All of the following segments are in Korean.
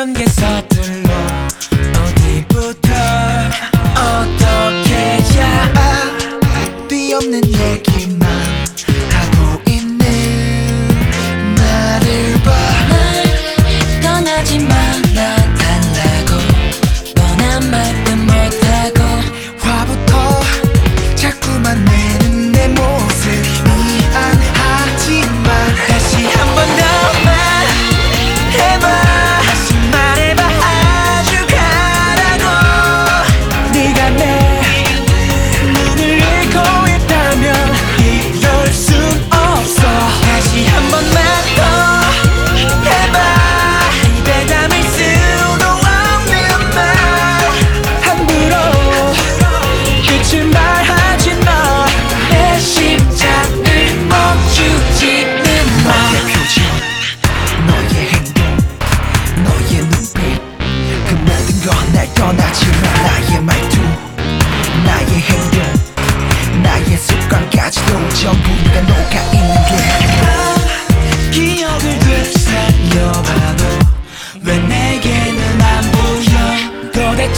이런 게서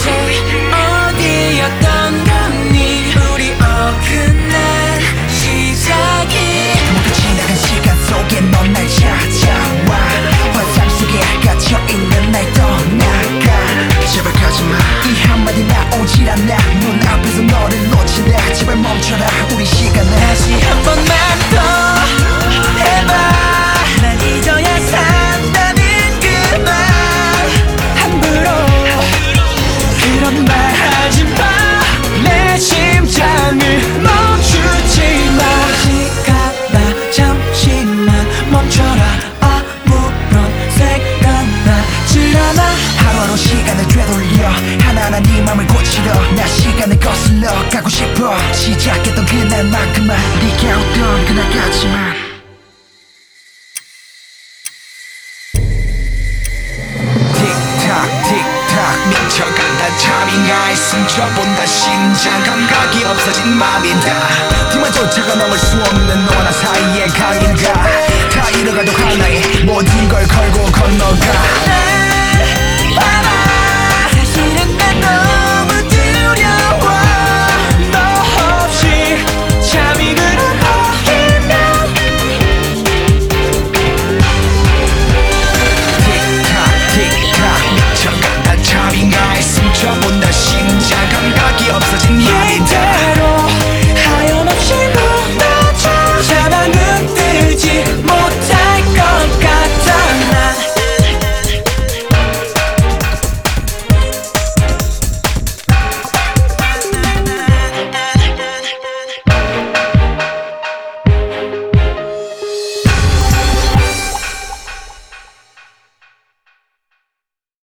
대체 어디였던 거니? 우리 어긋난 시작이 모두 지나간 시간 속에 넌 날 찾아와. 환상 속에 갇혀있는 날 떠나가. 제발 가지마. 이 한마디 나오질 않아. 눈앞에서 너를 놓친다 제발 멈춰라. 우리 시간을 다시 한 번만 고치러 나 시간을 거슬러 가고 싶어. 시작했던 그날만큼만 네가 웃던 그날 같지만. 틱탁 틱탁 미쳐간다 타밍아에 숨져본다 심장 감각이 없어진 맘인다. 뒤만 쫓아가 넘을 수 없는 너와 나 사이의 강인가 다 잃어가도 하나의